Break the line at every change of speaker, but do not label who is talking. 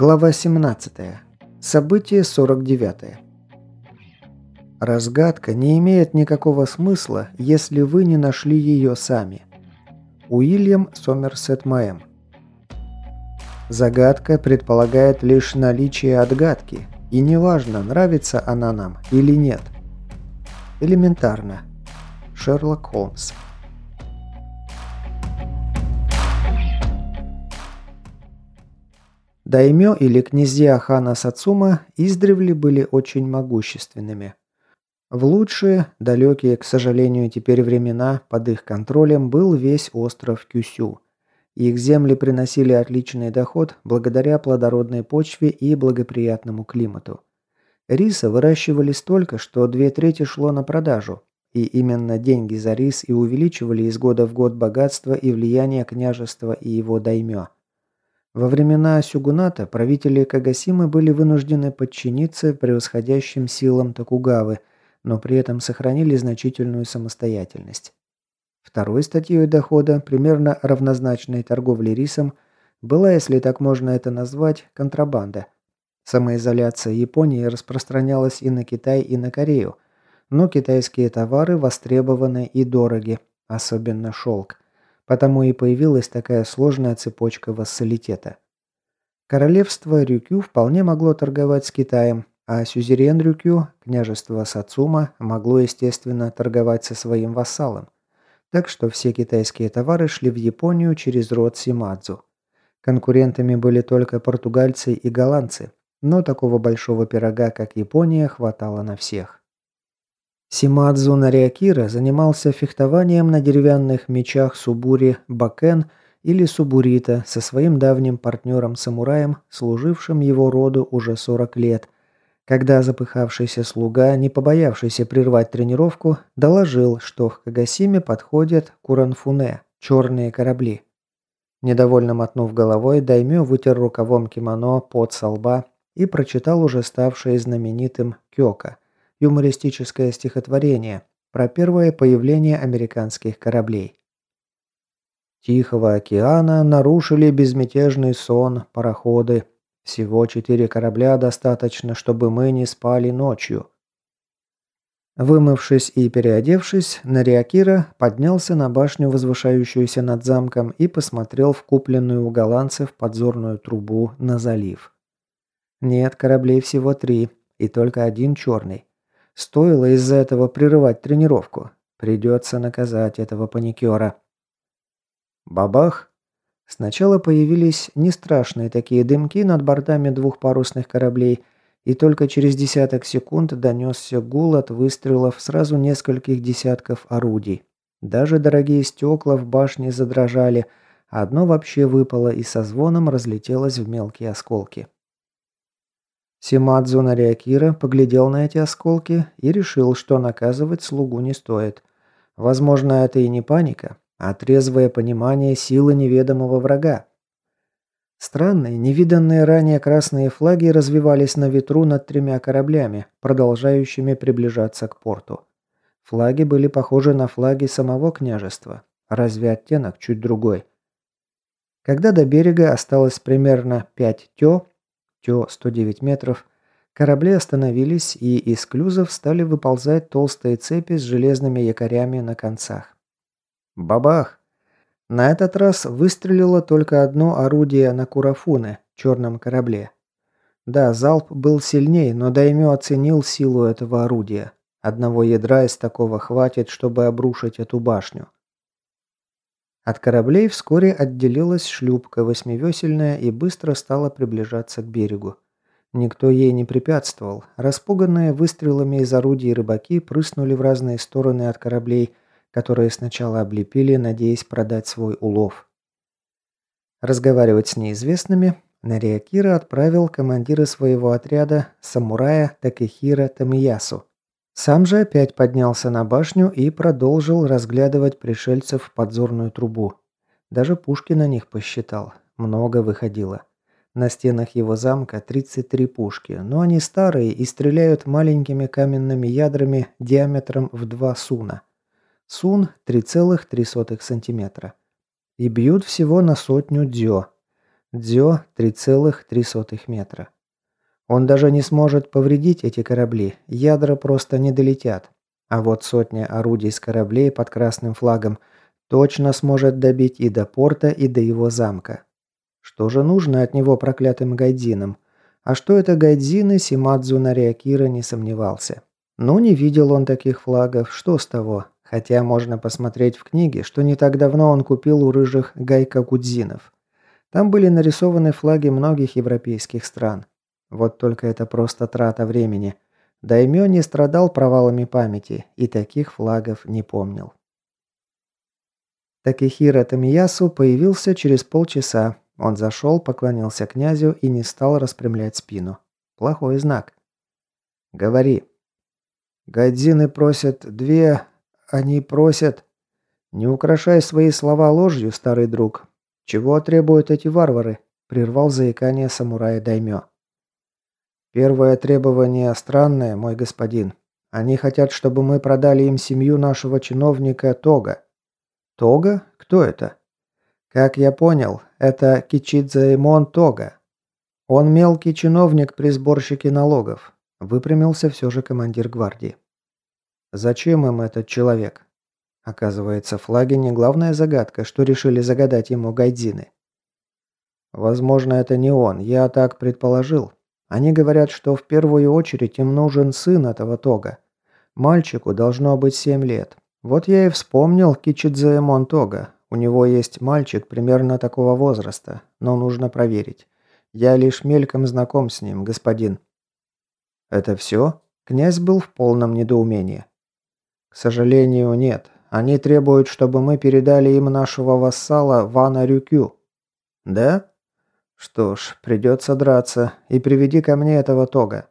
Глава 17. Событие 49. Разгадка не имеет никакого смысла, если вы не нашли ее сами. Уильям Сомерсет Мэм. Загадка предполагает лишь наличие отгадки, и неважно, нравится она нам или нет. Элементарно. Шерлок Холмс. Даймё или князья хана Сацума издревле были очень могущественными. В лучшие, далекие, к сожалению, теперь времена, под их контролем был весь остров Кюсю. Их земли приносили отличный доход благодаря плодородной почве и благоприятному климату. Риса выращивали столько, что две трети шло на продажу, и именно деньги за рис и увеличивали из года в год богатство и влияние княжества и его даймё. Во времена Сюгуната правители Кагасимы были вынуждены подчиниться превосходящим силам Токугавы, но при этом сохранили значительную самостоятельность. Второй статьей дохода, примерно равнозначной торговле рисом, была, если так можно это назвать, контрабанда. Самоизоляция Японии распространялась и на Китай, и на Корею, но китайские товары востребованы и дороги, особенно шелк – Потому и появилась такая сложная цепочка вассалитета. Королевство Рюкю вполне могло торговать с Китаем, а сюзерен Рюкю, княжество Сацума, могло, естественно, торговать со своим вассалом. Так что все китайские товары шли в Японию через род Симадзу. Конкурентами были только португальцы и голландцы, но такого большого пирога, как Япония, хватало на всех. Симадзу Нариакира занимался фехтованием на деревянных мечах Субури Бакен или Субурита со своим давним партнером-самураем, служившим его роду уже 40 лет, когда запыхавшийся слуга, не побоявшийся прервать тренировку, доложил, что в Кагасиме подходят куранфуне – черные корабли. Недовольно мотнув головой, Даймё вытер рукавом кимоно под со лба и прочитал уже ставшее знаменитым «Кёка» – юмористическое стихотворение про первое появление американских кораблей. Тихого океана нарушили безмятежный сон пароходы. Всего четыре корабля достаточно, чтобы мы не спали ночью. Вымывшись и переодевшись, Нариакира поднялся на башню, возвышающуюся над замком, и посмотрел в купленную у голландцев подзорную трубу на залив. Нет, кораблей всего три, и только один черный. Стоило из-за этого прерывать тренировку. Придется наказать этого паникера. Бабах! Сначала появились не страшные такие дымки над бортами двух парусных кораблей, и только через десяток секунд донесся гул от выстрелов сразу нескольких десятков орудий. Даже дорогие стекла в башне задрожали, а одно вообще выпало и со звоном разлетелось в мелкие осколки. Симадзу Нариакира поглядел на эти осколки и решил, что наказывать слугу не стоит. Возможно, это и не паника, а трезвое понимание силы неведомого врага. Странные, невиданные ранее красные флаги развивались на ветру над тремя кораблями, продолжающими приближаться к порту. Флаги были похожи на флаги самого княжества, разве оттенок чуть другой. Когда до берега осталось примерно 5 тё, Тё 109 метров, корабли остановились, и из клюзов стали выползать толстые цепи с железными якорями на концах. Бабах! На этот раз выстрелило только одно орудие на Курафуне, черном корабле. Да, залп был сильней, но Даймё оценил силу этого орудия. Одного ядра из такого хватит, чтобы обрушить эту башню. От кораблей вскоре отделилась шлюпка восьмивесельная и быстро стала приближаться к берегу. Никто ей не препятствовал. Распуганные выстрелами из орудий рыбаки прыснули в разные стороны от кораблей, которые сначала облепили, надеясь продать свой улов. Разговаривать с неизвестными Нариакира отправил командира своего отряда, самурая Такехира Тамиясу. Сам же опять поднялся на башню и продолжил разглядывать пришельцев в подзорную трубу. Даже пушки на них посчитал. Много выходило. На стенах его замка 33 пушки, но они старые и стреляют маленькими каменными ядрами диаметром в 2 суна. Сун 3,3 сантиметра. И бьют всего на сотню дзё. Дзё 3,3 метра. Он даже не сможет повредить эти корабли, ядра просто не долетят. А вот сотня орудий с кораблей под красным флагом точно сможет добить и до порта, и до его замка. Что же нужно от него проклятым гайдзинам? А что это гайдзины, Симадзу Нариакира не сомневался. Ну, не видел он таких флагов, что с того? Хотя можно посмотреть в книге, что не так давно он купил у рыжих гайка-гудзинов. Там были нарисованы флаги многих европейских стран. Вот только это просто трата времени. Даймё не страдал провалами памяти и таких флагов не помнил. Такихира Тамиясу появился через полчаса. Он зашел, поклонился князю и не стал распрямлять спину. Плохой знак. «Говори». «Годзины просят две... Они просят...» «Не украшай свои слова ложью, старый друг. Чего требуют эти варвары?» Прервал заикание самурая Даймё. Первое требование странное, мой господин. Они хотят, чтобы мы продали им семью нашего чиновника Тога. Тога? Кто это? Как я понял, это Кичидзаэмон Тога. Он мелкий чиновник при сборщике налогов. Выпрямился все же командир гвардии. Зачем им этот человек? Оказывается, флаги не главная загадка, что решили загадать ему гайдзины. Возможно, это не он, я так предположил. Они говорят, что в первую очередь им нужен сын этого Тога. Мальчику должно быть семь лет. Вот я и вспомнил Кичидзаэмон Тога. У него есть мальчик примерно такого возраста, но нужно проверить. Я лишь мельком знаком с ним, господин. Это все? Князь был в полном недоумении. К сожалению, нет. Они требуют, чтобы мы передали им нашего вассала Вана Рюкю. Да? Что ж, придется драться. И приведи ко мне этого Тога.